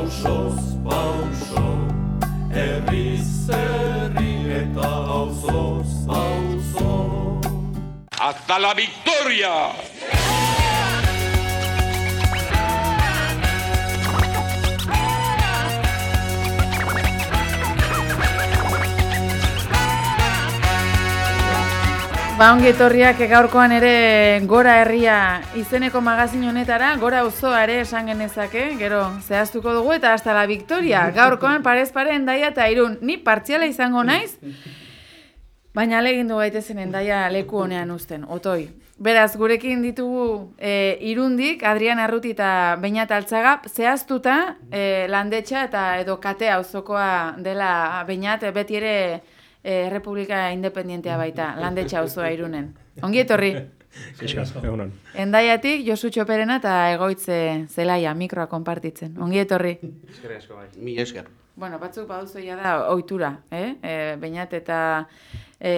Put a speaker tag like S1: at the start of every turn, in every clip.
S1: pausoz pauso, herriz herri eta auzoz auzo.
S2: ¡Hasta la victoria!
S3: Ba ongi etorriak gaurkoan ere gora herria izeneko magazin honetara, gora auzoa ere esan genezake, gero zehaztuko dugu eta hasta la victoria. Gaurkoan parez pare endaia eta irun, ni partziala izango naiz, baina alegin du gaitezen endaia leku honean uzten, otoi. Beraz, gurekin ditugu e, irundik, Adrian Arruti eta Beñat Altzaga, zehaztuta e, landetxa eta edo katea auzokoa dela Beñat, beti ere e, Republika Independientea baita, landetxa auzoa irunen. Ongi etorri,
S4: Egunon.
S3: endaiatik Josu Txoperena eta egoitze zelaia mikroa konpartitzen. Ongi etorri.
S5: Mi esker.
S3: Bueno, batzuk baduzu ja da ohitura, eh? E, Beñat eta e,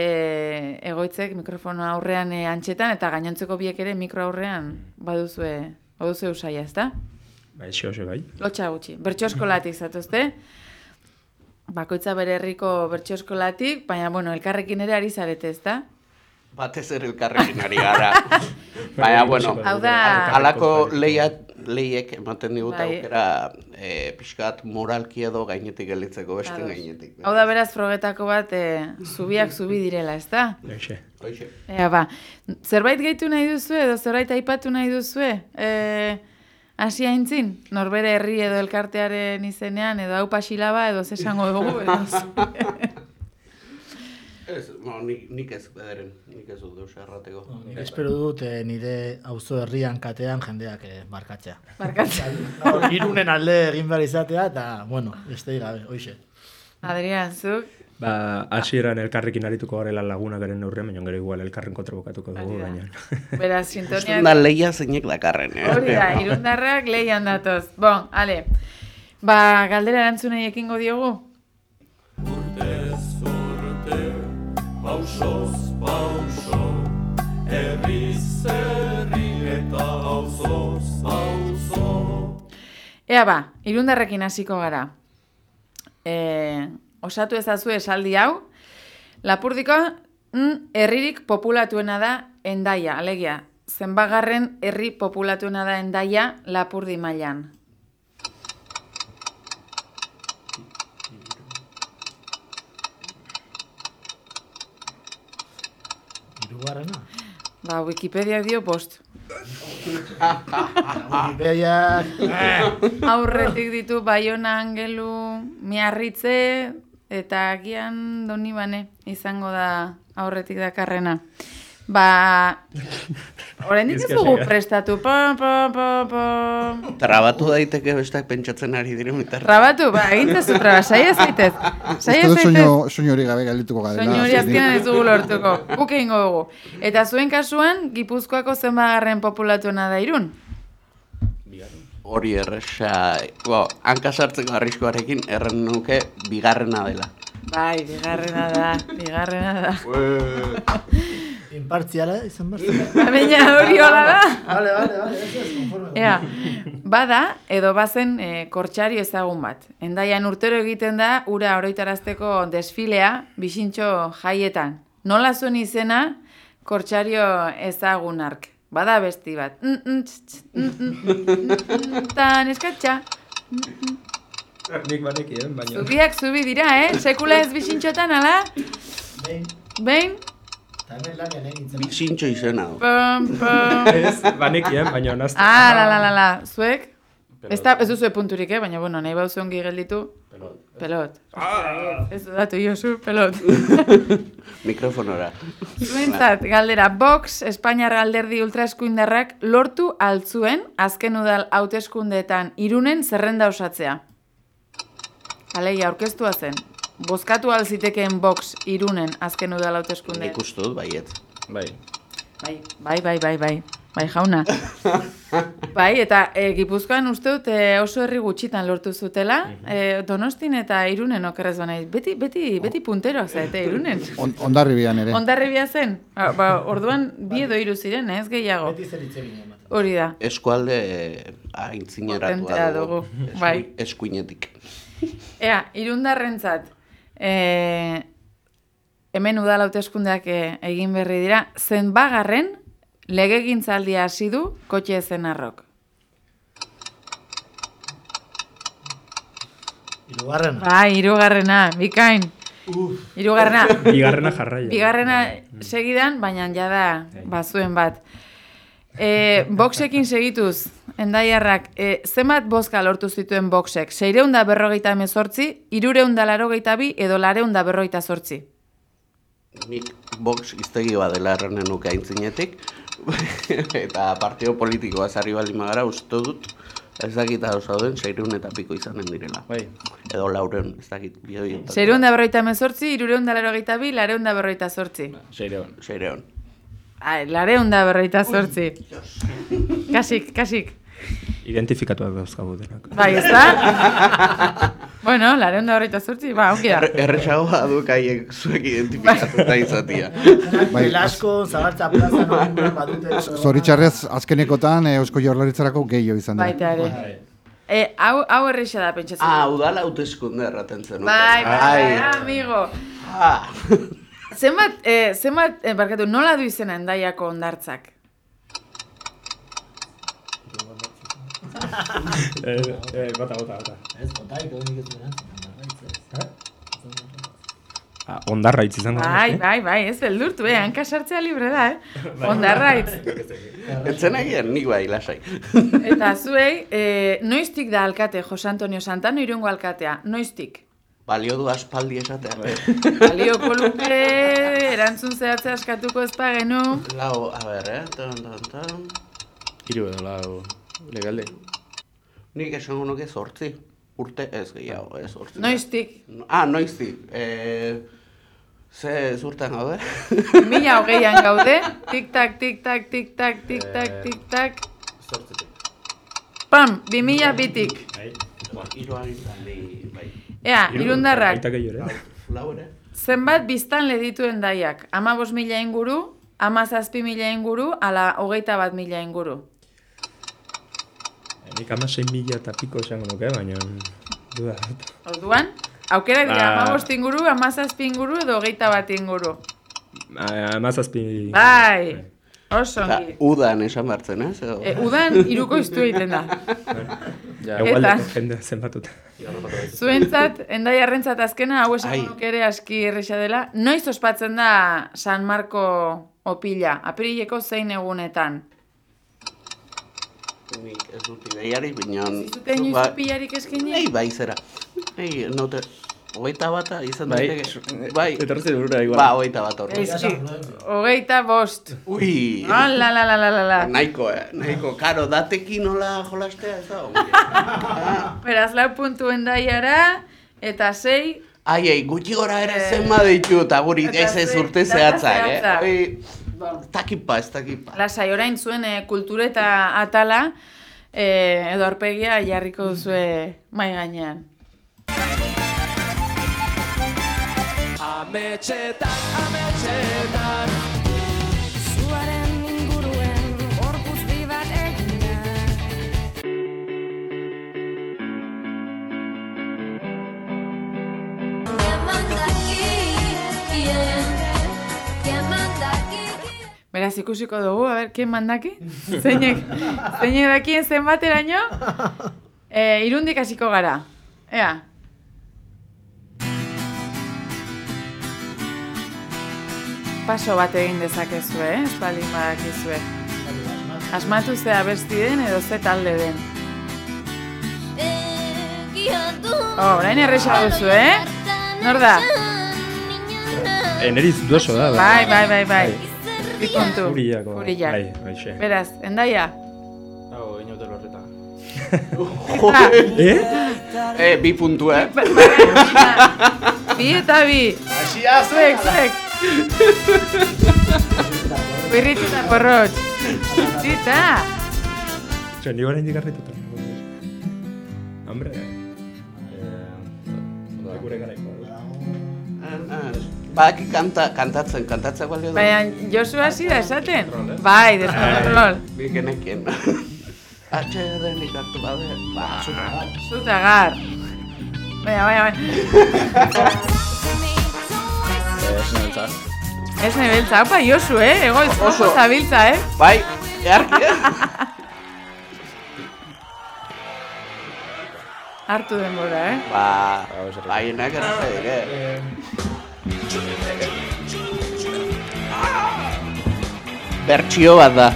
S3: egoitzek mikrofono aurrean e, antxetan eta gainontzeko biek ere mikro aurrean baduzue, baduzue usaia, ezta?
S4: Bai, xo, xo, bai.
S3: Lotxa gutxi. Bertso eskolatik zatuzte. Bakoitza bere herriko bertso eskolatik, baina bueno, elkarrekin ere ari zarete, ezta?
S5: Batez ere elkarrekin ari gara. Baina, bueno,
S3: Hau da-
S5: alako leiat, leiek ematen digute
S3: Bai.
S5: aukera e, pixkat moralki edo gainetik gelditzeko beste gainetik.
S3: Hau da beraz frogetako bat e, zubiak zubi direla, ezta?
S4: Eixe.
S5: Hoxe.
S3: Ea ba, zerbait gehitu nahi duzu edo zerbait aipatu nahi duzue? E, hasi aintzin, norbere herri edo elkartearen izenean, edo hau pasilaba edo zesango dugu. edo-
S5: Ez, no, nik, nik ez, bederen, nik ez dut deus errateko.
S6: Nik espero dut eh, nire auzo herrian katean jendeak eh, markatzea.
S3: Barkatzen.
S6: Hor, Irunen alde egin behar izatea eta, bueno, beste gabe, hoxe.
S3: Adrian, zuk?
S4: Ba, hasieran elkarrekin arituko garela lagunak eren neurrean, baina gero igual elkarren kontra bukatuko dugu, baina.
S3: Beraz, sintonia...
S5: da leia zeinek dakarren, eh?
S3: Hori da, irundarrak lehian datoz. Bon, ale. Ba, galdera erantzunei ekingo diogu?
S1: Urtez urte, pausoz pauso, herriz herri eta auzoz auzo.
S3: Ea ba, irundarrekin hasiko gara. E, osatu ezazu esaldi hau. Lapurdiko mm, herririk populatuena da endaia, alegia. Zenbagarren herri populatuena da endaia lapurdi mailan.
S6: Irugarrena.
S3: Ba, Wikipedia dio bost.
S6: Wikipedia...
S3: Aurretik ditu Baiona Angelu, Miarritze eta agian Donibane izango da aurretik dakarrena. Ba, oraindik ez
S4: Eske
S3: dugu prestatu. Po, po, po, po.
S5: Trabatu daiteke besteak pentsatzen ari diren bitarra.
S3: Trabatu, ba, egintzazu traba, saia zaitez. Saia
S7: Uste dut
S3: zaitez.
S7: soinu, soinu hori gabe galituko gara.
S3: Soinu hori azkenan ez dugu lortuko. Guk egingo dugu. Eta zuen kasuan, Gipuzkoako zenbagarren populatuena da irun.
S5: Hori erresa, bo, hanka sartzeko arriskoarekin erren nuke bigarrena dela.
S3: Bai, bigarrena da, bigarrena da.
S6: Impartziala izan behar zen.
S3: Baina hori hola da.
S6: Vale, vale, vale, ez ez, konforme.
S3: Ea, bada edo bazen e, kortxario ezagun bat. Endaian urtero egiten da ura oroitarazteko desfilea bisintxo jaietan. Nola zuen izena kortxario ezagun ark. Bada besti bat. Mm, mm, tx, tx, mm, mm, mm, mm, Ta neskatxa.
S4: Nik banekien, baina.
S3: Zubiak zubi dira, eh? Sekula ez bisintxotan, ala?
S6: Behin,
S3: Behin?
S5: Bizintxo izena du.
S3: Pum, pum.
S4: Ez, banekien, baina naztu.
S3: Ah, la, la, la, la. Zuek? Ez, da, ez duzu punturik, eh? Baina, bueno, nahi bauzu ongi gelditu. Pelot.
S4: Ah!
S3: Ez datu, Josu, pelot.
S5: Mikrofonora.
S3: Zuentzat, galdera, Vox, Espainiar alderdi ultraeskuindarrak lortu altzuen azken udal hauteskundeetan irunen zerrenda osatzea. Alegia, aurkeztua zen. Bozkatu alzitekeen Vox irunen azken udal hauteskunde.
S5: Nik uste dut baiet.
S4: Bai.
S3: Bai, bai, bai, bai, bai. Bai, jauna. bai, eta e, Gipuzkoan uste dut e, oso herri gutxitan lortu zutela. E, donostin eta irunen okerrez banaiz. Beti, beti, beti punteroak zaete irunen.
S7: On, ondarribian ere.
S3: Ondarribia zen? Ba, ba, orduan bi edo hiru ziren, ez gehiago.
S6: Beti zer hitz egin ematen.
S3: Hori da.
S5: eskualde eh, aintzinatua
S3: Potentea dugu, bai.
S5: Eskuinetik.
S3: Ea, irundarrentzat, e, hemen udala hauteskundeak e, egin berri dira, zenbagarren legegintzaldia hasi du kotxe zenarrok.
S6: Hirugarrena.
S3: Bai, hirugarrena, bikain. Hirugarrena,
S4: Bigarrena jarraia.
S3: bigarrena segidan, baina jada bazuen bat. E, boxekin segituz, endaiarrak, e, zenbat bozka lortu zituen boxek? Seireunda berrogeita emezortzi, irureunda larogeita bi, edo lareunda berrogeita zortzi.
S5: Nik box iztegi bat dela erranen nuke aintzinetik, eta partio politikoa zarri baldin magara uste dut, ez dakit hau zauden, seireun eta piko izanen direla.
S8: Bai.
S5: Edo laureun, ez dakit, bi horietan.
S3: Seireunda berrogeita emezortzi, irureunda larogeita bi, lareunda berrogeita zortzi.
S8: Seireon.
S5: Seireun.
S3: Ai, lareunda berrogeita zortzi. Kasik, kasik.
S4: Identifikatuak dauzkagu denak.
S3: Bai, ez da? bueno, lareunda berrogeita zortzi, ba, ongi da.
S5: Er, erresagoa duk haiek zuek identifikatuta izatia.
S7: Bai,
S6: Belasko, Zabaltza plaza, noen badute.
S7: Zoritxarrez, azkenekotan eh, Eusko Jaurlaritzarako gehiago izan dira.
S3: Baita ere. E, hau, hau erreixa da, pentsatzen.
S5: Ah, udala hauteskunde erraten zen.
S3: Bai, bai, amigo.
S5: Ah.
S3: Zenbat, eh, zenbat, eh, barkatu, nola du izena endaiako ondartzak?
S4: Eh, eh, bota, bota, bota.
S6: Ez, botaik, hori nik ez duen.
S4: Ah, ondarraitz izango. da,
S3: Bai,
S4: eh?
S3: bai, bai, ez beldurtu, eh, hanka sartzea libre da, eh? Ondarraitz.
S5: Etzen egin, nik bai, lasai.
S3: Eta zuei, eh, noiztik da alkate, Jose Antonio Santano irungo alkatea, noiztik?
S5: Balio du aspaldi esatea.
S3: Balioko luke, erantzun zehatze askatuko ez genu.
S5: Lau, a ber, eh? Tan, tan, tan.
S8: Hiru edo lau legalde.
S5: Nik esango nuke zortzi. Urte ez gehiago, ez zortzi.
S3: Noiztik?
S5: Ah, noiztik. Eh, ze zurtan gaude?
S3: Mila hogeian gaude, tik-tak, tik-tak, tik-tak, tik-tak, tik-tak.
S8: Zortzetik.
S3: Pam, bi mila bitik.
S5: Hiru agintaldi, bai.
S3: Ea, irundarrak,
S4: ere.
S5: Lau ere?
S3: zenbat biztan dituen daiak? Ama bost mila inguru, ama zazpi mila inguru, ala hogeita bat mila inguru.
S4: Eh, Nik amasei mila eta piko esango nuke, baina... Duda.
S3: Orduan, aukerak dira,
S4: Ba-
S3: ama bost inguru, ama zazpi inguru, edo hogeita bat inguru.
S4: Ah, Amazazpi...
S3: Bai, oso
S5: Eta
S3: ongi.
S5: udan esan bartzen, ez? Edo?
S3: E, udan iruko iztu egiten da.
S8: Ja.
S3: Eta-
S4: jende zenbatuta.
S3: Zuentzat, endaiarrentzat azkena, hau esan ere aski erresa dela, noiz ospatzen da San Marco opila, apirileko zein egunetan?
S5: Nik ez dut ideiari, bineon...
S3: Zuten inoiz
S5: Ba-
S3: opilarik eskini?
S5: Ei, bai, zera. Ei, note... Hogeita bata izan
S8: Bai,
S5: daiteke. Bai.
S8: etortzen burura igual.
S5: Ba, hogeita bat horre.
S3: Eski, hogeita bost.
S5: Ui!
S3: Ah, la, la, la, la, la, la.
S5: Nahiko, eh? Nahiko, karo, datekin nola jolastea ez da. Ah.
S3: Beraz, lau puntu endaiara, eta sei,
S5: Ai, ai, gutxi gora ere zenba ditu, eta guri
S3: Eta
S5: ez ez urte zehatzak, eh?
S3: zehatzak.
S5: Hoi, ez dakipa, ez dakipa.
S3: lasai orain zuen eh, kultureta atala, eh, edo arpegia jarriko duzue mai gainean.
S9: Zuaren
S3: Beraz, ikusiko dugu, a ber, kien mandaki? Zeinek, zeinek dakien zenbateraino? E, irundik hasiko gara. Ea. Paso bat egin dezakezu, eh? Espaldin badakizue. Asmatu ze abesti den edo ze talde den. Oh, orain erresa duzu, eh? Nor da?
S4: Eneriz duoso da.
S3: Bai, bai, bai, bai. Bi kontu.
S4: Uriako.
S3: Uriak.
S4: Bai, bai,
S3: Beraz, endaia.
S8: Hau, inote lorreta.
S4: Eh?
S5: Eh, bi puntu, eh?
S3: Bi eta bi.
S6: Asia,
S3: Zuek, zuek. Birrit eta porrotx. Zita.
S4: Txo, ni orain digarrituta.
S5: Badaki kanta, kantatzen, kantatzea balio du.
S3: Baina, Josu hasi da esaten? Bai, deskontrol.
S5: Bikenekien. Atxedenik hartu babe. Ba,
S3: Zutagar. Baina, baina, baina.
S8: Ez nebeltza.
S3: Ez nebeltza, Josu, eh? Egoitz,
S5: Oso.
S3: oso zabiltza, eh?
S5: bai, earki, eh?
S3: Hartu denbora, eh?
S5: Ba,
S8: Hau zer-
S5: bai, enak eh? Bertxio bat da.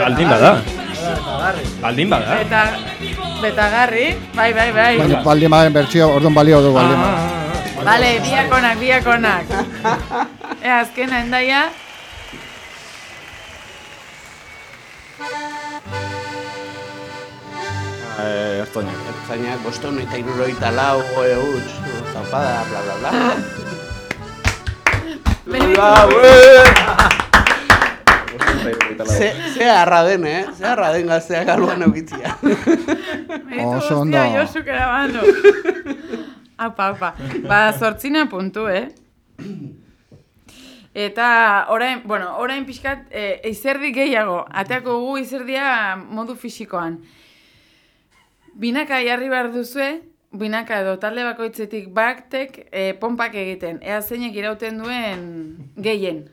S4: Baldin bada. Baldin bada.
S3: Eta, betagarri, bai, bai, bai.
S7: Baina baldin baden bertxio, orduan balio du baldin
S4: Ah,
S7: bada.
S3: Vale, biak onak, biak onak. Ea, azkena, endaia.
S8: Eh, Ertoinak.
S5: Ertzainak, boston eta iruroita lau, goe huts, zaupada, bla, bla, bla. Ze, ze harra den, eh? Ze harra den gazteak aluan eukitzia.
S7: Oso ondo.
S3: Josu grabando. Aupa, aupa. Ba, zortzina puntu, eh? Eta orain, bueno, orain pixkat, e, izerdi gehiago. Ateako gu izerdia modu fisikoan. Binaka jarri behar duzue, binaka edo talde bakoitzetik baktek e, pompak egiten. Ea zeinek irauten duen gehien.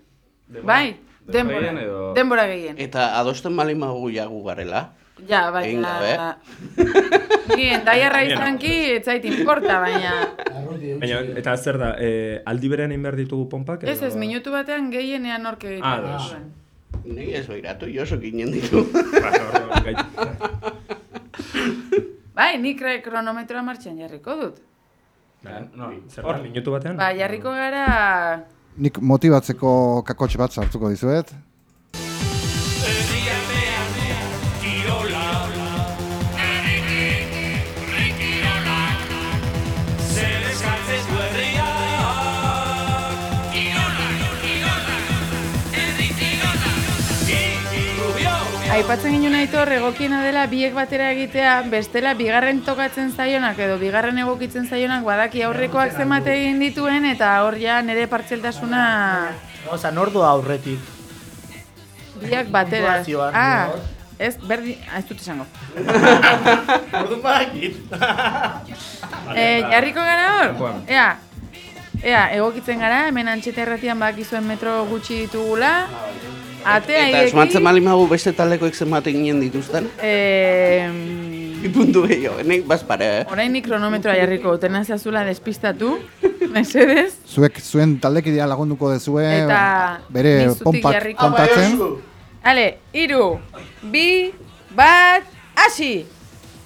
S3: bai?
S8: denbora
S3: Denbora.
S8: gehien edo-
S3: Denbora gehien.
S5: Eta adosten bali magu jagu garela.
S3: Ja, bai.
S5: Egin gabe.
S3: Ni endaiarra izanki, ez zait importa, baina...
S4: Baina, eta zer da, eh, aldi berean egin behar ditugu pompak?
S3: Ez ez, minutu batean gehienean nork egiten.
S4: Ah,
S3: du.
S4: dos.
S5: Ni ez behiratu, joso ginen ditu.
S3: Bai, nik kre- kronometroa martxan jarriko dut.
S8: No,
S4: Zer da, minutu batean?
S3: Ba, jarriko gara...
S7: Nik motibatzeko kakotx bat sartuko dizuet.
S3: Aipatzen ginen aitor egokiena dela biek batera egitea, bestela bigarren tokatzen zaionak edo bigarren egokitzen zaionak badaki aurrekoak zenbat egin dituen eta hor ja nire partzialtasuna
S6: Osa, nordu aurretik.
S3: biak batera. Ah, ez, berdi, ah, ez dut esango.
S6: Ordu badakit.
S3: Eh, jarriko gara hor? Ea, ea, egokitzen gara, hemen antxeta erratian bakizuen metro gutxi ditugula. Atea
S5: Eta esmatzen bali magu beste taldekoek zenbat eginen dituzten.
S3: Eh,
S5: Bi puntu gehiago, nik bazpare, eh?
S3: orain nik kronometroa jarriko dutena zazula despistatu, mesedez.
S7: Zuek zuen taldekidea lagunduko dezue
S3: Eta
S7: bere pompak kontatzen.
S3: Ale, iru, bi, bat, hasi!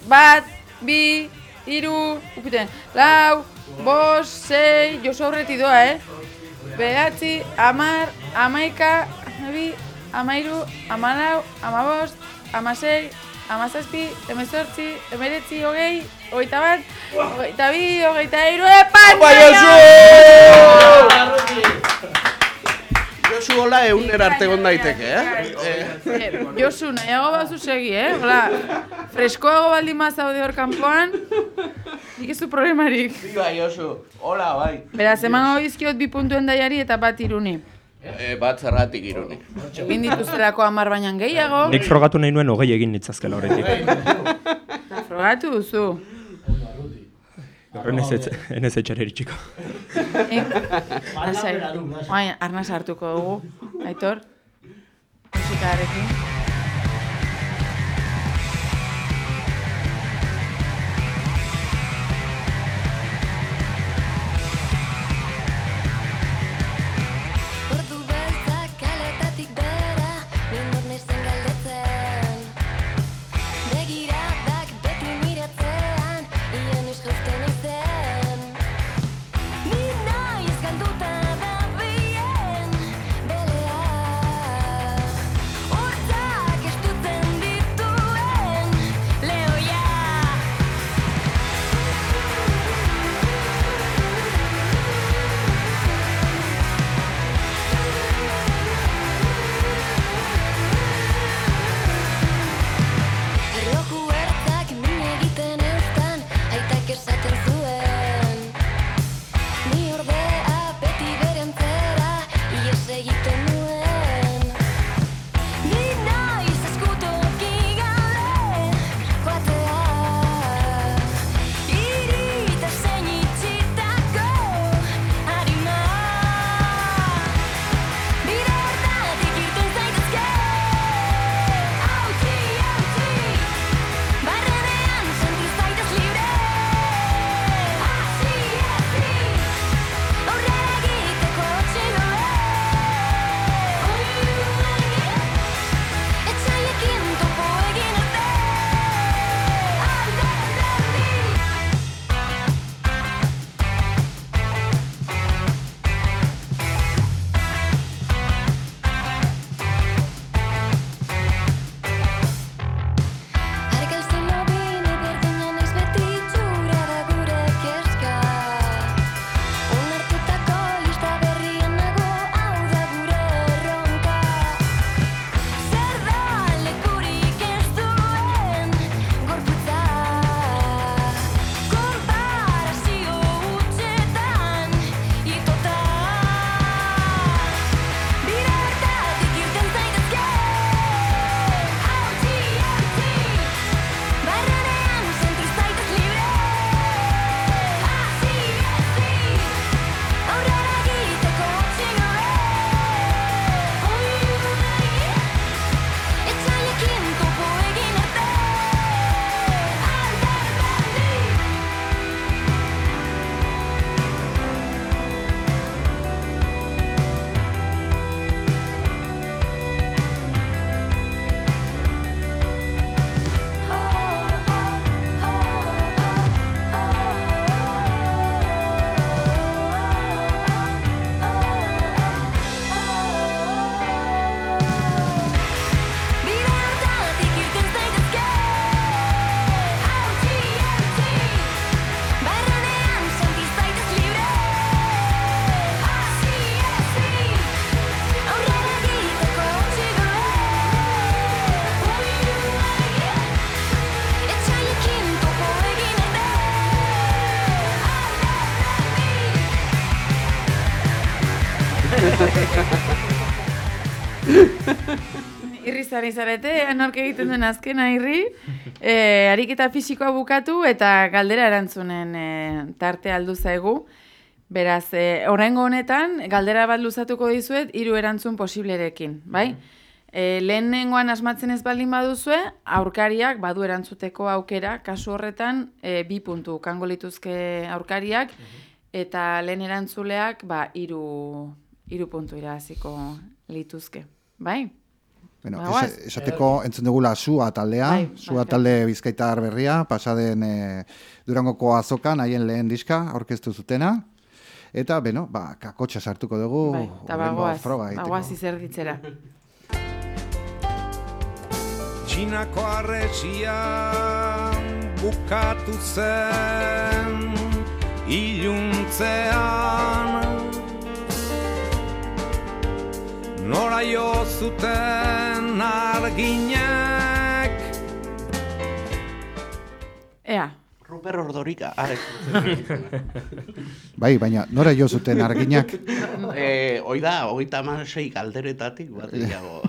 S3: Bat, bi, iru, upiten, lau, bos, sei, josu aurreti doa, eh? Behatzi, amar, amaika, amabi, amairu, amalau, amabost, amasei, amazazpi, emezortzi, emeretzi, hogei, hogeita bat, hogeita bi, hogeita iru, epan!
S5: Josu hola euner arte egon daiteke, eh? eh?
S3: Josu, nahiago bazu segi, eh? Hola, freskoago baldin mazaude hor kanpoan, nik ez du problemarik.
S5: Biba, Josu, hola, bai.
S3: Beraz, emango bizkiot bi puntuen daiari eta bat iruni.
S5: Eh, bat zerratik iruni.
S3: Egin dituztelako hamar bainan gehiago,
S4: Nik frogatu nahi nuen hogei egin nitzazkela horretik.
S3: frogatu duzu.
S4: Horren ez etxare eritxiko.
S3: Arnaz hartuko dugu, aitor. Musikarekin. Irri zari zarete, nork egiten duen azkena irri, e, ariketa fisikoa bukatu eta galdera erantzunen e, tarte aldu zaigu. Beraz, e, horrengo honetan, galdera bat luzatuko dizuet, hiru erantzun posiblerekin, bai? E, lehenengoan asmatzen ez baldin baduzue, aurkariak badu erantzuteko aukera, kasu horretan, e, bi puntu kango lituzke aurkariak, eta lehen erantzuleak, ba, hiru, hiru puntu irabaziko lituzke, bai?
S7: Bueno, es- esateko entzun dugula Sua taldea,
S3: Bai,
S7: Sua
S3: bai.
S7: talde bizkaitar berria, pasaden e, Durangoko azokan, haien lehen diska, aurkeztu zutena. Eta, beno, ba, kakotxa sartuko dugu,
S3: Bai, eta bagoaz, bagoaz izerditzera.
S1: Txinako arretxia bukatu zen iluntzean Nora jo zuten arginek
S3: Ea,
S5: Ruper Ordorika. Ez.
S7: Bai, baina nora jo zuten arginak.
S5: eh, hoi da, hogeita hamasei galderetatik bat gehiago.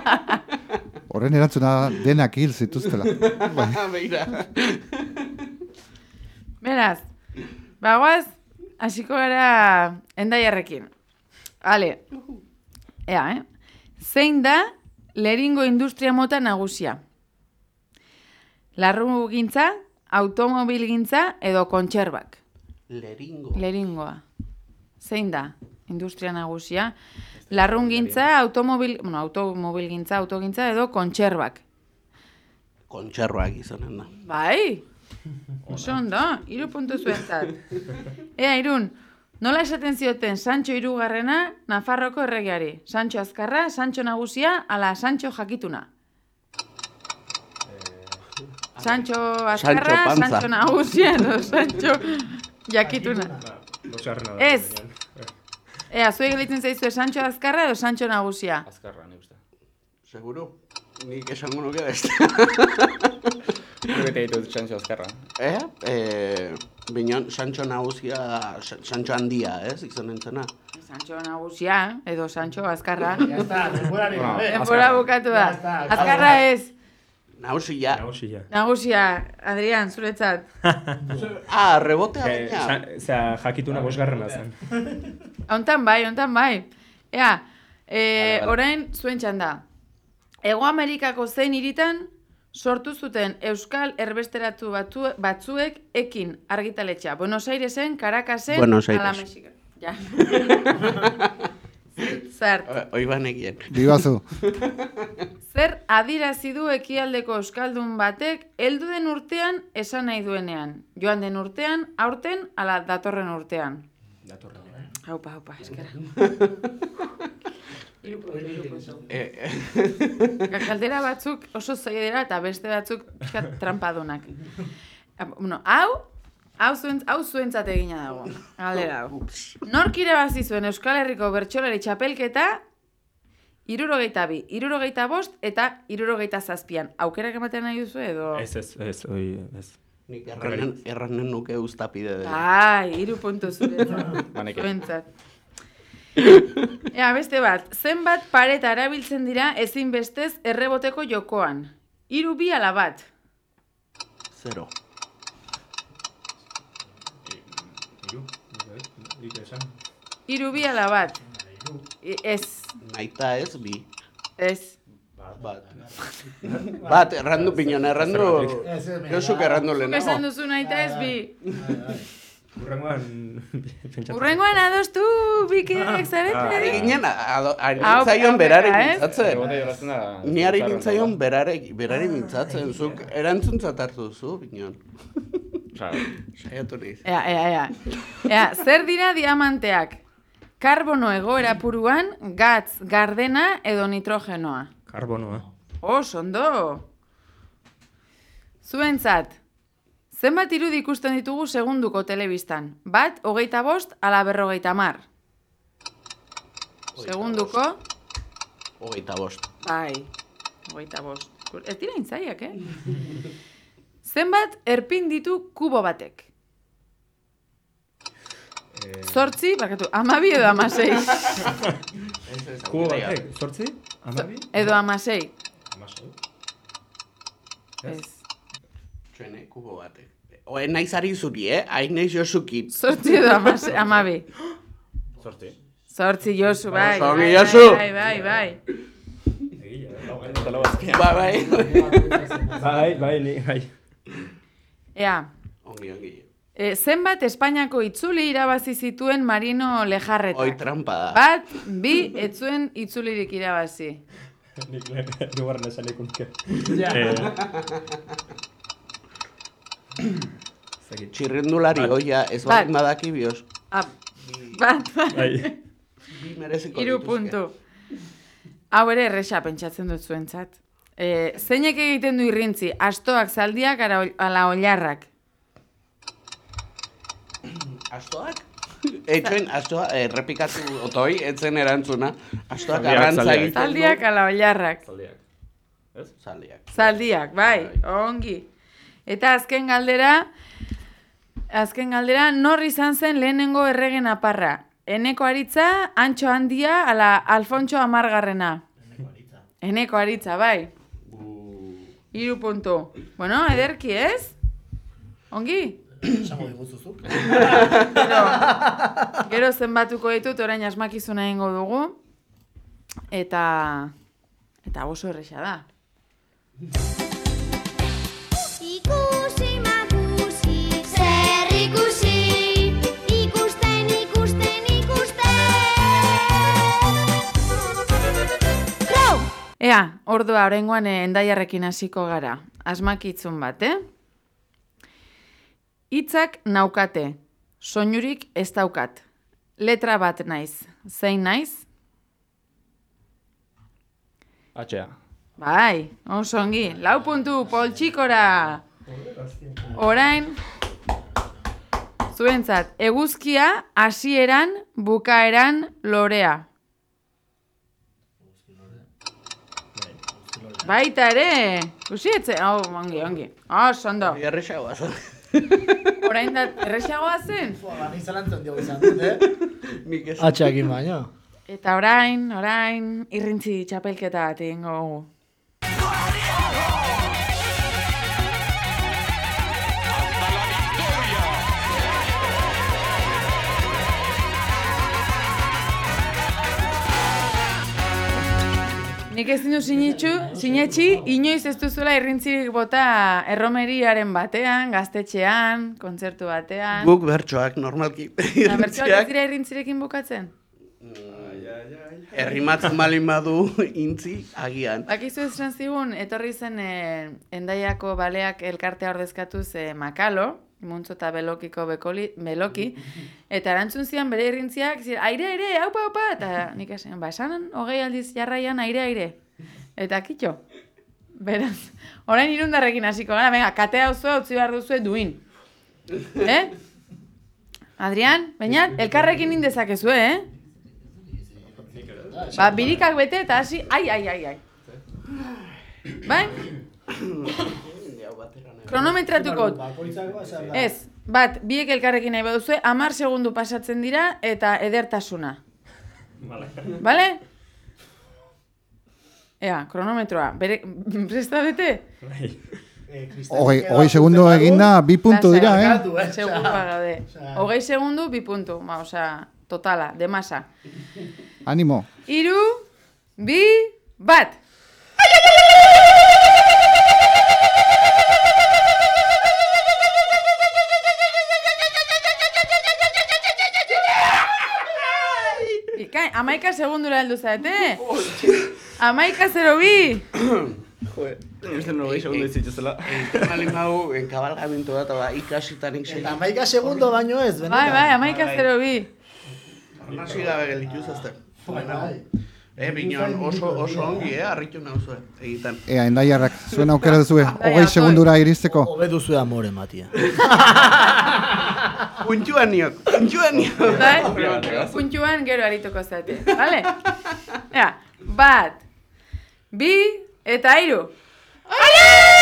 S7: Horren erantzuna denak hil zituztela. Bai.
S5: Beira.
S3: beraz, bagoaz, hasiko gara endaiarrekin. Ale, ea, eh? Zein da leringo industria mota nagusia? Larrugintza, automobilgintza edo kontserbak?
S5: Leringo.
S3: Leringoa. Zein da industria nagusia? Larrungintza, automobil, bueno, automobilgintza, autogintza edo kontserbak.
S5: Kontxerroak izanen da.
S3: Bai. Oso ondo, hiru puntu zuentzat. Ea, irun, nola esaten zioten Sancho irugarrena Nafarroko erregeari? Sancho azkarra, Sancho nagusia, ala Sancho jakituna? Sancho azkarra,
S5: Sancho.
S3: Sancho nagusia edo Sancho jakituna?
S4: Da.
S3: Ez. Ea, zuei gelitzen zaizue Sancho azkarra edo Sancho nagusia?
S8: Azkarra, nik uste.
S5: Seguro? Nik esango nuke beste.
S8: Nik bete ditut txantxo azkarra.
S5: eh? Eh, Binon, Sancho nagusia, Sa- Sancho handia, ez, izan entzena.
S3: Sancho nagusia edo Sancho azkarra.
S6: Ya está.
S3: Denbora bukatu da. Azkarra ez.
S5: Nagusia.
S4: Nagusia.
S3: Nagusia, Adrian, zuretzat.
S5: Ah, rebotea
S4: Eh,
S5: baina.
S4: sa- Osea, jakituna bosgarrena zen.
S3: Hontan bai, hontan bai. Ea, e, orain zuen txanda. Ego Amerikako zein hiritan sortu zuten Euskal Erbesteratu batu, batzuek ekin argitaletxea. Buenos Airesen, Caracasen,
S5: Buenos Aires.
S3: ala Mexika. Ja. Zart.
S5: Eh, Hoi banekien.
S7: Bibazu.
S3: Zer adirazi du ekialdeko euskaldun batek heldu den urtean esan nahi duenean. Joan den urtean, aurten, ala datorren urtean.
S4: Datorren.
S3: Haupa, haupa, eskera.
S5: Eh,
S3: Galdera batzuk oso zaila dira eta beste batzuk pixkat trampadunak. Ah, Bueno, hau, hau zuen, hau zuentzat egina dago. Galdera hau. Nork irabazi zuen Euskal Herriko bertsolari txapelketa irurogeita bi, irurogeita bost eta irurogeita zazpian. Aukerak ematen nahi duzu edo...
S4: Ez, ez, ez, oi, ez.
S5: Nik erranen, erranen nuke ustapide dela.
S3: Ai, iru puntu zuretzat. Zuentzat. Ea, beste bat, zenbat pareta erabiltzen dira ezinbestez erreboteko jokoan? Hiru bi ala bat.
S5: Zero.
S4: Hiru.
S3: Hiru bi ala bat. Ez,
S5: Naita ez, bi.
S3: ez.
S5: Bat. Bat, errandu pinon, errandu... Josuk errandu
S3: Zuk esan
S5: lehenago.
S3: duzu nahi eta ez bi.
S4: Urrengoan.
S3: Urrengoan adostu bikideak zarete.
S5: Ari ginen, ado- ari
S3: Hau-
S5: nintzaion
S3: hau
S5: berari
S3: bera, ez?
S5: mintzatzen. Ni ari nintzaion berare, berari mintzatzen, zuk erantzuntzat hartu duzu.
S8: Osea,
S5: Saiatu niz.
S3: Ea, ea, ea. Ea, zer dira diamanteak? Karbono egoera puruan, gatz, gardena edo nitrogenoa.
S4: Karbonoa.
S3: Os, ondo! Zuentzat, zenbat irudi ikusten ditugu segunduko telebistan? Bat, hogeita bost, ala berrogeita mar. Segunduko,
S5: Hogeita bost.
S3: bai, hogeita bost. Ez dira intzaiak, eh? Zenbat erpin ditu kubo batek? Zortzi, barkatu, amabi edo amasei.
S4: Kubo batek, sortzi? Amabi?
S3: edo amasei.
S4: Amasei.
S3: Ez.
S5: Txuene, kubo batek. Oe naiz ari zuri, eh? Hain naiz josukin.
S3: Zortzi edo amasei, amabi.
S8: Sorti.
S3: Zortzi Josu, bai. Bai,
S5: Josu.
S3: Bai, bai, bai.
S8: Eta lau azkenean.
S5: Ba, bai.
S4: Bai, bai, ni, bai.
S3: Ea,
S5: Ongi, ongi.
S3: e, zenbat Espainiako itzuli irabazi zituen Marino Lejarreta?
S5: Oi, trampa da.
S3: Bat, bi, ez zuen itzulirik irabazi.
S4: Nik lehen, dugarren esan ikunke.
S6: Ja.
S5: Txirrendulari hoia ez
S3: Bat.
S5: baldin badaki bios.
S3: Ah, bat, bat.
S4: Bai.
S5: Bi mereziko
S3: Iru puntu. Hau ere erresa pentsatzen dut zuentzat. E, zeinek egiten du irrintzi? Astoak, zaldiak, ara, ala oilarrak.
S5: Astoak? Etxoen, astoa, errepikatu otoi, etzen erantzuna. Astoak arrantza
S8: zaldiak.
S5: egiten du.
S3: Zaldiak, ala oilarrak.
S8: Zaldiak.
S5: Zaldiak.
S3: Zaldiak, bai, ongi. Eta azken galdera, azken galdera, nor izan zen lehenengo erregen aparra? Eneko aritza, Antxo handia, ala Alfontxo amargarrena. Eneko aritza, bai. Iru puntu. Bueno, ederki, ez? Ongi?
S6: Esango diguzuzuk.
S3: Gero, gero zenbatuko ditut, orain asmakizuna egingo dugu. Eta, eta oso erresa da. Ea, ordua oraingoan eh, endaiarrekin hasiko gara. Asmakitzun bat, eh? Hitzak naukate. Soinurik ez daukat. Letra bat naiz. Zein naiz?
S8: Atxea.
S3: Bai, oso ongi. Lau puntu, poltsikora. Orain, zuentzat, eguzkia, hasieran, bukaeran, lorea. Baita ere, kusi etze, oh, ongi, ongi. Oso ondo.
S5: Erresa guazen.
S3: Orain da, erresagoa zen?
S6: Ba, ni zalantzen diogu izan dut, eh?
S5: Nik ez.
S6: Atxeakin baino.
S3: Eta orain, orain, irrintzi txapelketa bat egingo Nik ez du sinitxu, sinetxi, inoiz ez duzuela irrintzirik bota erromeriaren batean, gaztetxean, kontzertu batean.
S5: Guk bertsoak normalki.
S3: Eta bertsoak ez dira irrintzirekin bukatzen?
S5: Errimatzen malin badu intzi agian.
S3: Bakizu esan zigun, etorri zen eh, endaiako baleak elkartea ordezkatuz eh, makalo, muntzo eta belokiko bekoli, beloki, eta erantzun zian bere irrintziak, zir, aire, aire, haupa, haupa, eta nik esan, ba, esan hogei aldiz jarraian aire, aire. Eta kitxo. Beraz, orain irundarrekin hasiko gara, venga, katea auzoa utzi behar duzue duin. Eh? Adrian, baina, elkarrekin indezakezu, eh? Ba, birikak bete eta hasi, ai, ai, ai, ai. Bai? Kronometratuko. Ez, bat, biek elkarrekin nahi baduzue, amar segundu pasatzen dira eta edertasuna. Bale? Ea, kronometroa. Bere, presta bete?
S4: Bai.
S7: Hogei, hogei segundo eginda, bi puntu dira, eh?
S6: eh?
S3: Seguru gaude. Hogei segundu, bi puntu. Ba, osea, totala, de masa.
S7: Animo.
S3: Iru, bi, bat. Ikain, amaika segundura heldu zaete. Amaika zero bi.
S8: Joder, ez den hogei segundu ditzituzela.
S5: Malin badu, enkabalgamentu bat, ba, ikasitanik sei.
S6: Eta maika segundo baino ez, benetan.
S3: Bai, bai, amaika zero bi.
S5: Arnasi gabe gelituz azte.
S6: Bai, bai.
S5: Eh, binon, oso, oso ongi, eh, harritu nauzue, egiten.
S7: Ea, endaiarrak, zuen aukera duzue, hogei
S3: Bai,
S7: segundura iristeko.
S6: Hobe duzu amore, Matia.
S5: Puntxuan niok, puntxuan niok.
S3: Bai? Puntxuan gero arituko zate. Vale? Ea, bat, bi, eta hiru.
S6: A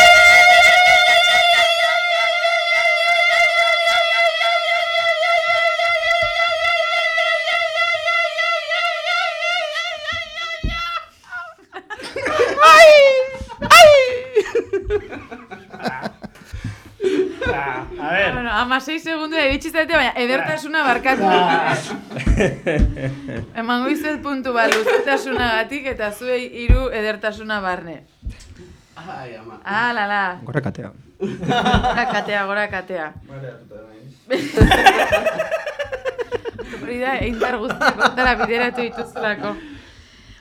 S6: ver,
S3: Bueno, ama 6 segundu iritsi zaite, baina edertasuna barkatu. Emango izuet puntu bat luzetasunagatik eta zuei hiru edertasuna barne.
S5: Ai, ama.
S3: Ah, la, la.
S4: Gora katea.
S3: Gora katea, gora katea. Hori da, eintar guztiak kontara bideratu dituzulako.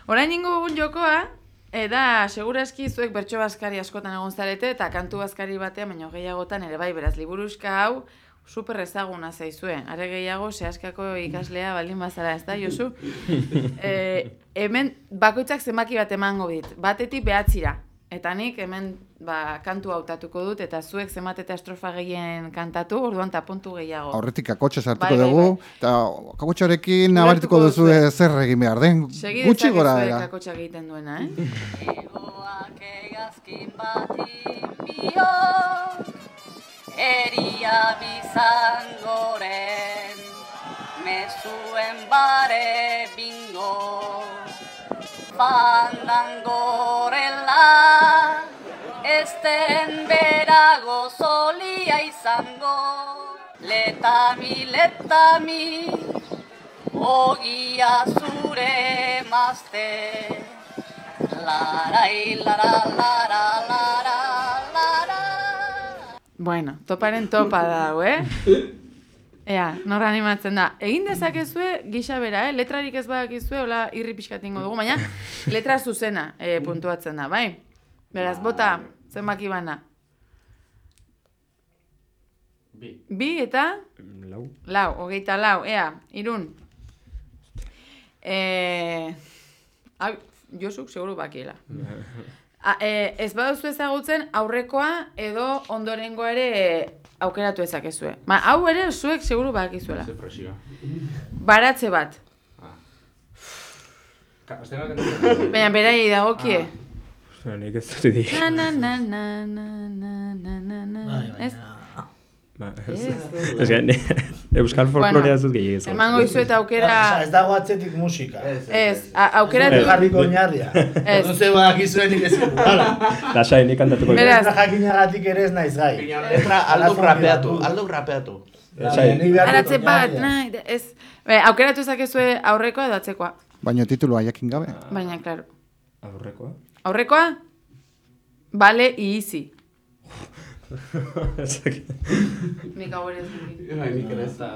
S3: Orain ingo dugun jokoa, eta seguraski zuek bertso bazkari askotan egon zarete, eta kantu bazkari batean, baino gehiagotan ere bai, beraz, liburuska hau, super ezaguna zaizue. Are gehiago, sehaskako ikaslea baldin bazara, ez da, Josu? e, hemen bakoitzak zenbaki bat emango dit, batetik behatzira. Eta nik hemen ba, kantu hautatuko dut, eta zuek zenbat eta estrofa gehien kantatu, orduan ta puntu gehiago.
S7: Aurretik kakotxa sartuko
S3: Bai, bai,
S7: dugu,
S3: bai.
S7: eta kakotxarekin
S3: Ulertuko
S7: nabarituko duzu zer egin behar den.
S3: Segi
S7: Gutxi gora dela.
S3: kakotxa egiten duena, eh?
S10: Egoak egazkin bati bio Eria bizangoren Mezuen bare bingo Fandangorela Esten berago solia izango Letami, letami Ogia zure mazte Larai, lara, lara, lara, lara
S3: Bueno, toparen topa dago, eh? Ea, nor animatzen da. Egin dezakezue gisa bera, eh? Letrarik ez badakizue, hola irri pixkatingo dugu, baina letra zuzena eh, puntuatzen da, bai? Beraz, bota, zenbaki bana.
S8: Bi.
S3: Bi eta
S4: Lau.
S3: lau, hogeita lau, ea, irun. Eh, hau, Josuk seguru bakiela. A, e, ez baduzu ezagutzen aurrekoa edo ondorengoa ere aukeratu ezakezue. Ba, hau ere zuek seguru badakizuela.
S8: Ze presioa.
S3: Baratze bat.
S8: Entzuten.
S3: Baina beraiei dagokie.
S4: Osea, nik ez dut di.
S3: Na, na, na, na, na, na, na, na, na.
S6: Bai,
S3: Ez?
S4: Ba, ez.
S3: Ez.
S4: Ez gain, Euskal folklorea ez dut gehiago. ezagutzen.
S3: Emango izu eta aukera...
S6: Osea, ez dago atzetik musika.
S3: Ez, a- aukeratu...
S6: Jarriko oinarria.
S3: Ez.
S6: Orduan ze badakizuen nik ez Hala.
S4: Lasai, nik kantatuko.
S3: Beraz.
S6: Letra jakinagatik ere ez naiz gai.
S5: Letra aldo rapeatu, aldo rapeatu.
S6: Behar dut
S3: Aratze bat, nahi, ez... Be, aukeratu ezakezue aurrekoa edo atzekoa.
S7: Baina titulua jakin gabe.
S3: Baina, klaro.
S4: Aurrekoa?
S3: Aurrekoa, bale iizi. Nik hau ere.
S8: Bai, nik ere ez da...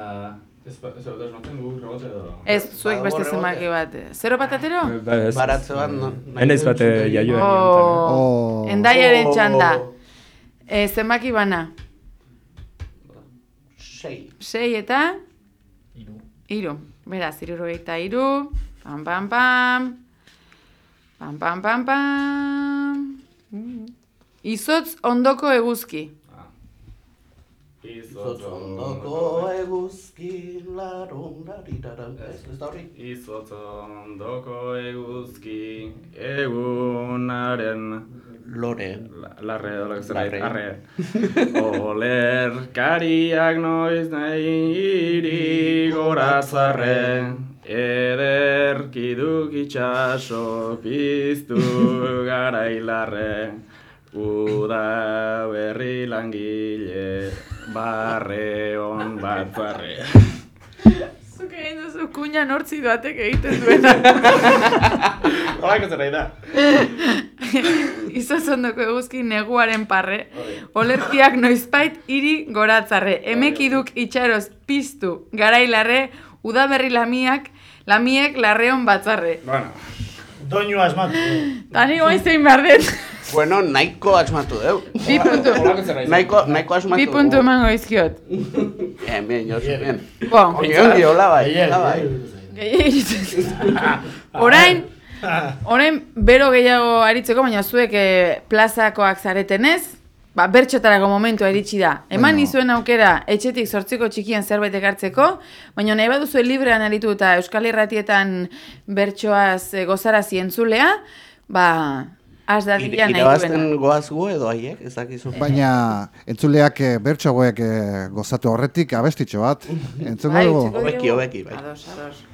S8: Ez ba- esmatzen guk rebote edo...
S3: Ez, zuek
S5: Ba,
S3: beste zenbaki bat. Zero patatero?
S4: Ba, ez.
S5: Baratze bat, no?
S4: Enez bate jaioen.
S3: Oh, endaiaren
S5: Oh.
S3: txanda. E, zenbaki bana.
S5: Sei.
S3: Sei eta
S6: Hiru.
S3: iru. Beraz, irurogeita iru. Pam, pam, pam. Pam, pam, pam, pam. Izotz ondoko eguzki.
S8: Izotz
S5: Zotzondoko eguzki larun lariraran. Ez, ez da horri?
S8: Izotz ondoko eguzki egunaren
S5: Lore.
S8: la- larre edo lako zer
S5: Larre.
S8: arre. Olerkariak noiz nahi iri gorazarre Ederki duk itxaso piztu garailarre Uda berri langile barre on batzarre
S3: Zuk egin duzu kuña nortzi batek egiten duena.
S8: Horako zer nahi da?
S3: Izotz ondoko eguzki neguaren parre. Olerkiak noizbait hiri goratzarre. Emekiduk itxaroz piztu garailarre. Udaberri lamiak, lamiek larreon batzarre.
S8: Bueno,
S6: Doinu asmatu.
S3: Tani guain zein behar dut.
S5: Bueno, nahiko asmatu deu.
S3: Bi puntu.
S5: Nahiko, nahiko asmatu
S3: Bi puntu emango izkiot.
S5: Bien, bien, Josu, bien.
S3: Bo,
S5: Ongi, ongi, hola bai, hola bai.
S3: orain, orain bero gehiago aritzeko, baina zuek eh, plazakoak zaretenez, ba, bertxotarako momentua iritsi da. Eman
S7: Bueno.
S3: nizuen aukera etxetik sortziko txikien zerbait ekartzeko, baina nahi baduzu librean aritu eta Euskal Irratietan bertsoaz e, gozarazi entzulea, ba, az
S5: Ir,
S3: dadila nahi duena.
S5: goaz gu edo haiek, ez dakizu.
S7: Baina entzuleak eh, bertso hauek eh, gozatu horretik abestitxo bat. Entzungo
S3: Bai,
S7: dugu?
S3: utziko
S5: Hobeki, hobeki, bai.
S3: Ados, ados.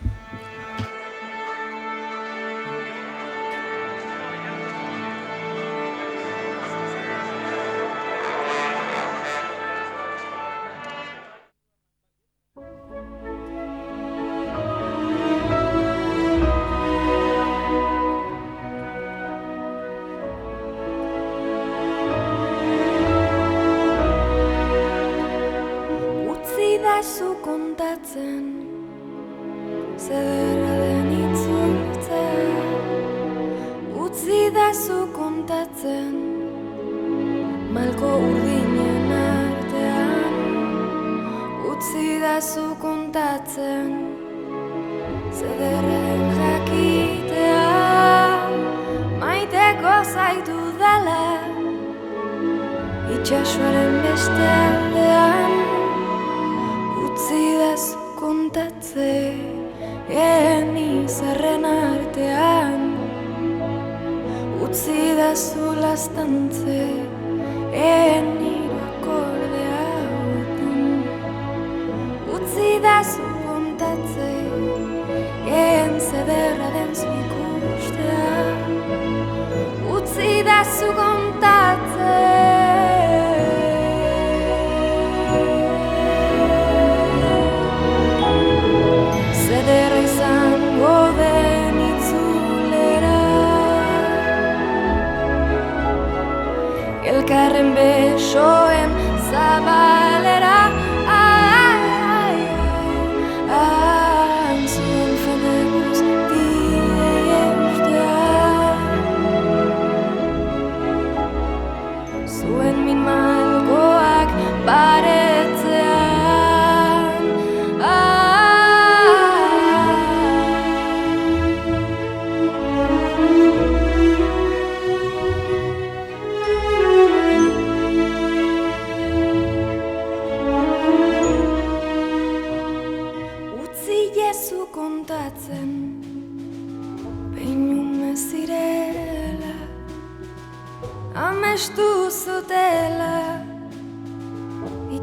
S11: Zederren jakitea Maiteko zaitu dala Itxasuaren beste aldean Utzi dazu kontatze Ehen izarren artean. Utzi dazu lastantze Ehen irakorde hauetan. Utzi dazu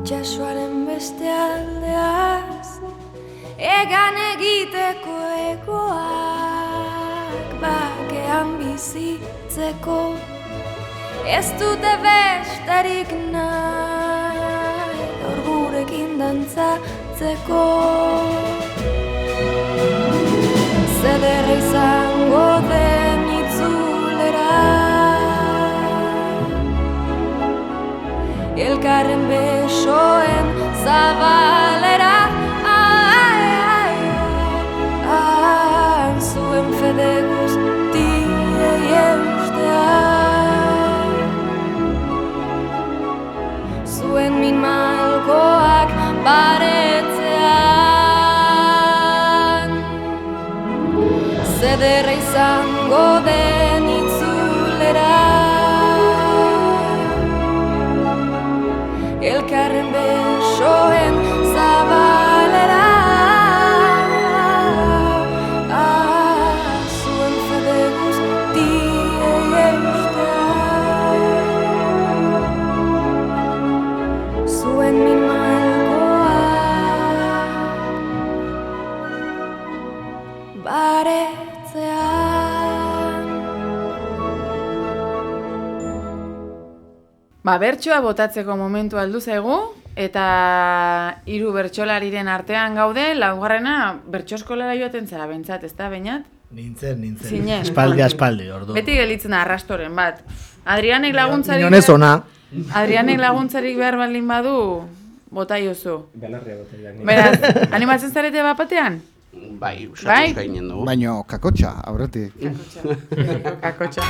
S11: Itxasuaren beste aldeaz Egan egiteko egoak Bakean bizitzeko. Ez dute besterik nahi Gaur gurekin dantzatzeko. Zederra izango karm be shoem zavar.
S3: Ba, bertsoa botatzeko momentu aldu zaigu, eta hiru bertsolariren artean gaude, laugarrena bertso eskolara joaten zara bentsat, ez da, bainat?
S6: Nintzen, nintzen.
S3: Zinen.
S6: Espaldi, espaldi, ordu.
S3: Beti gelitzen da arrastoren bat. Adrianek laguntzarik...
S6: Minonez ona.
S3: Adrianek laguntzarik behar baldin badu, bota jozu.
S4: Belarria botelak.
S3: Beraz, animatzen zarete bat batean?
S5: Bai,
S3: Bai?
S5: usatuz gainen dugu.
S7: Baino kakotxa, aurretik.
S3: Kakotxa.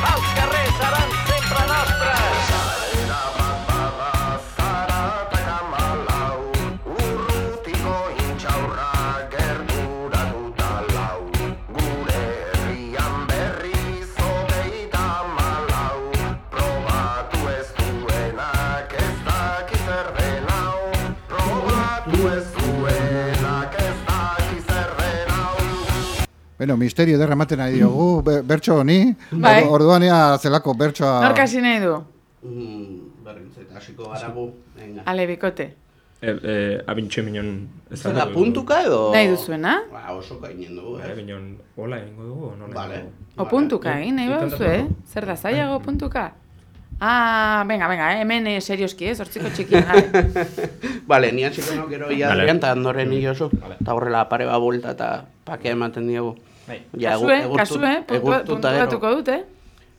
S7: Bueno, misterio ederra ematen ari diogu, be- bertso honi.
S3: Bai.
S7: Ordu- Orduan ea zelako bertsoa...
S3: Nork hasi nahi du?
S5: Mm, berrintzet, hasiko garagu. Venga.
S3: Ale, bikote.
S4: E, e, abintxe minon... dugu-
S5: puntuka edo?
S3: Nahi duzuena?
S5: Ba, oso gainen dugu,
S4: Bai,
S5: eh?
S4: minon, hola egingo dugu, nola
S5: Vale.
S3: O puntuka egin, nahi baduzu, eh? Zer da, zailago puntuka? Ah, venga, venga, eh, hemen eh, serioski, eh, zortziko txikian, ale.
S5: Vale, ni hasiko no gero ia
S4: Vale.
S5: Adrian, eta ondoren ni Josu. Eta horrela pare bat buelta eta pakea ematen diegu.
S4: Bai.
S5: Ja,
S3: Kasue,
S5: egurtu-
S3: kasue,
S5: egurtuta
S3: puntuatuko dut, eh?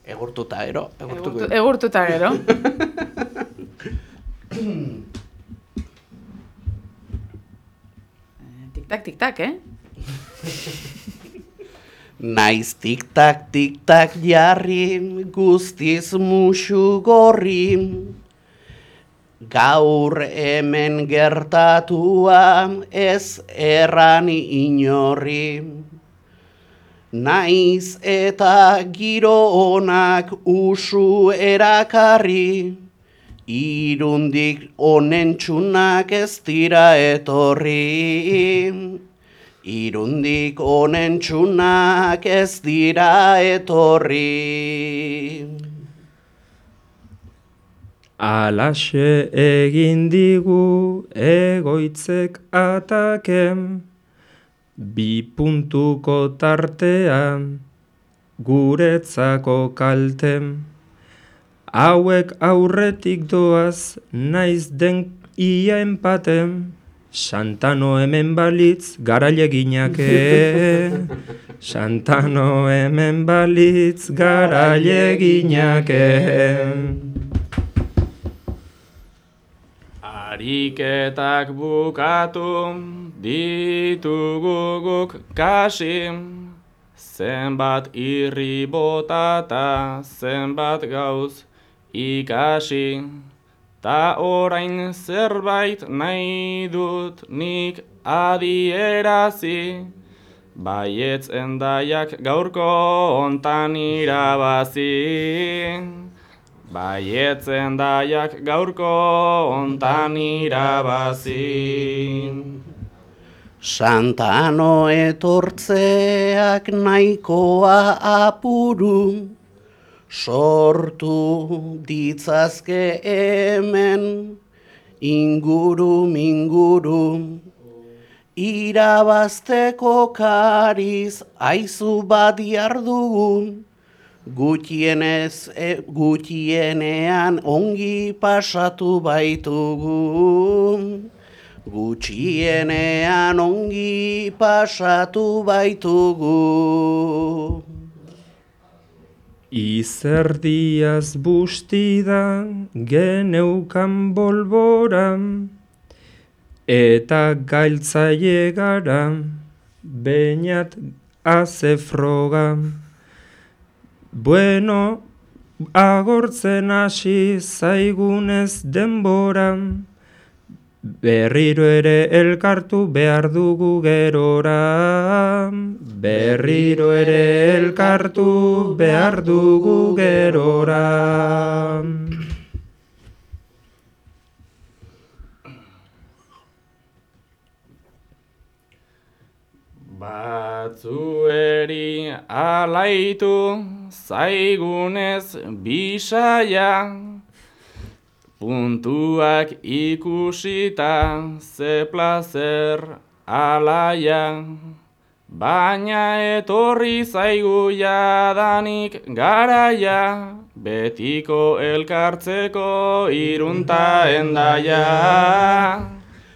S5: Egurtuta gero, egurtuko
S3: Egurtu- Egurtuta gero. Tik-tak, tik-tak, eh?
S5: Naiz tik-tak, tik-tak jarri, guztiz musu gorri. Gaur hemen gertatua ez errani inorri. Naiz eta giro onak usu erakarri, irundik onen txunak ez dira etorri. Irundik onen txunak ez dira etorri.
S4: Alaxe egin digu egoitzek atakem, bi puntuko tartean guretzako kaltem. Hauek aurretik doaz naiz den ia empatem, Santano hemen balitz garaile ginake. Santano hemen balitz garaile ginake.
S8: Ariketak bukatu ditugu guk kasi Zenbat irri botata, zenbat gauz ikasi. Ta orain zerbait nahi dut nik adierazi. Baietz endaiak gaurko ontan irabazi. Baietzen daiak gaurko ontan irabazi.
S5: Santano etortzeak nahikoa apuru, sortu ditzazke hemen inguru minguru. Irabazteko kariz aizu bat jardugu, Gutienez, e, gutienean ongi pasatu baitugu. Gutienean ongi pasatu baitugu.
S4: Izerdiaz bustidan geneukan bolboran, eta gailtzaile gara, bainat aze frogan. Bueno, agortzen hasi zaigunez denboran, berriro ere elkartu behar dugu gerora. Berriro ere elkartu behar dugu gerora.
S8: Batzueri alaitu zaigunez bisaia Puntuak ikusita ze plazer alaia Baina etorri zaigu jadanik garaia Betiko elkartzeko irunta endaia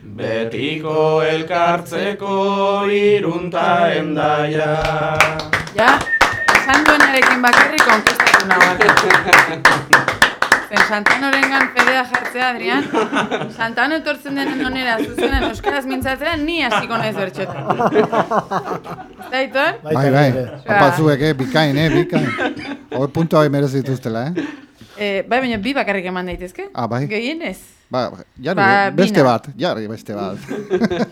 S8: Betiko elkartzeko irunta endaia.
S3: Ja, esan duenarekin bakarrik konkestatu nagoak. Zen Santanorengan fedea jartzea, Adrian. Santano etortzen denen onera, zuzenan euskaraz mintzatzera, ni hasiko naiz bertxotan. Zaitor?
S7: Bai, bai, apatzuek, eh, bikain, eh, bikain. Hoi puntu hau merezi dituztela, eh?
S3: Eh, bai, baina bi bakarrik eman daitezke?
S7: Ah, bai.
S3: Gehienez.
S7: Ba, jarri,
S3: Ba,
S7: beste
S3: bina.
S7: bat, jarri beste bat.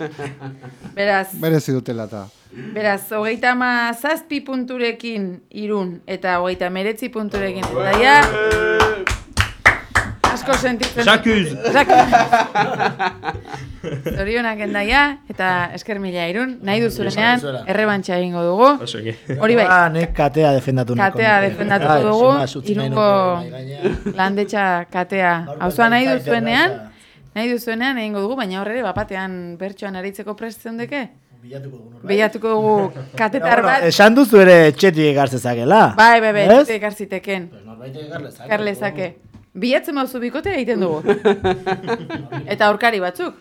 S3: Beraz,
S7: Merezi dutela eta.
S3: beraz, hogeita ama zazpi punturekin irun eta hogeita meretzi punturekin. Daia, asko sentitzen.
S4: Sakuz!
S3: Zorionak endaia, eta esker mila irun, nahi duzurenean, errebantxa egingo dugu. Hori bai,
S6: Ah, nek katea defendatu nahiko
S3: katea
S6: nuke.
S3: defendatuko
S6: Bai,
S3: dugu, irungo
S6: gainean.
S3: landetxa katea. Hauzoa nahi duzuenean, nahi duzuenean egingo dugu, baina horre bapatean bertsoan aritzeko prest zeundeke?
S6: Bilatuko dugu norbait.
S3: Bilatuko dugu katetar bat.
S6: Esan duzu ere etxetik ekar zezakela.
S3: Bai, bai, bai,
S6: Ez?
S3: ez ekar ziteken.
S6: Pues norbaitek ekar lezake.
S3: Bilatzen bauzu bikotea egiten dugu. Eta aurkari batzuk.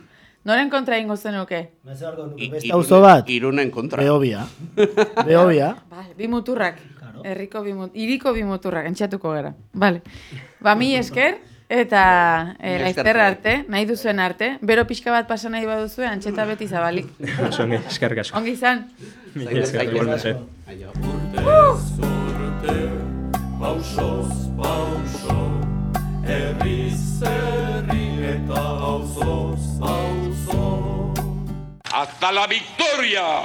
S3: Noren kontra ingo zenuke?
S6: Beste auzo bat.
S5: Irunen kontra.
S6: Behobia. Behobia.
S3: Vale, bi muturrak.
S6: Claro.
S3: Herriko bi mut, iriko bi muturrak, entxatuko gara. Vale. Ba, mi esker, Eta e,
S5: Mila esker,
S3: laizter
S5: Fede.
S3: arte, nahi duzuen arte, bero pixka bat pasa nahi baduzue, antxeta beti zabalik.
S4: Ongi, eskerrik asko.
S3: Ongi izan.
S4: Mila esker, igualmente.
S5: Aio.
S12: Pausoz, pauso, herriz eta auzoz auzo.
S2: Hasta la victoria!